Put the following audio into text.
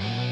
Bye.